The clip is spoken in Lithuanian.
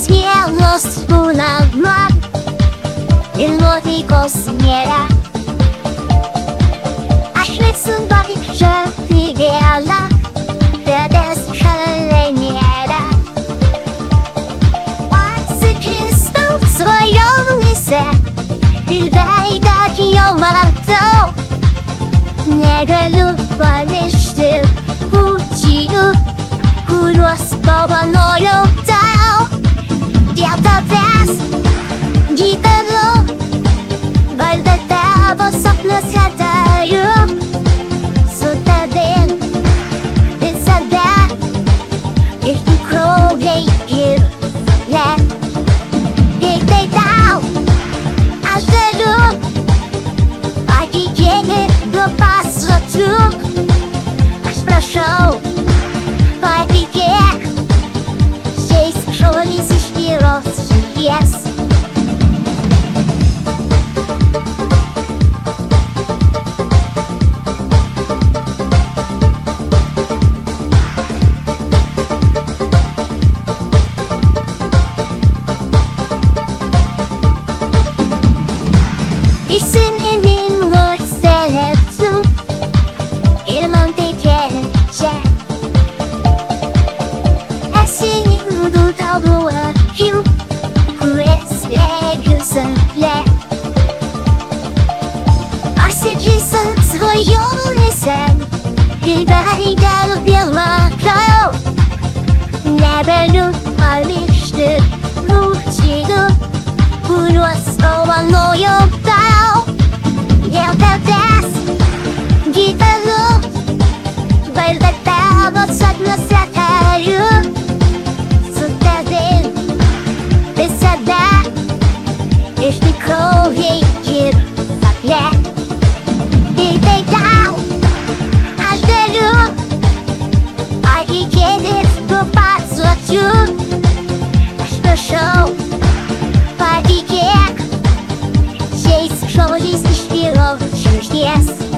Vienas vienos būna man ir nuotaikos nėra. Aš liksiu baigžą vėlą, tavęs šalia nėra. Atsikistau svajonėse ir veidą jau matau. Negaliu pamiršti būčių, kuriuos pavanojau Yes. everybody gotta be. So never lose. girdžiu, aš prašau, patikėk, šiais žodžiais išpirau širdžies.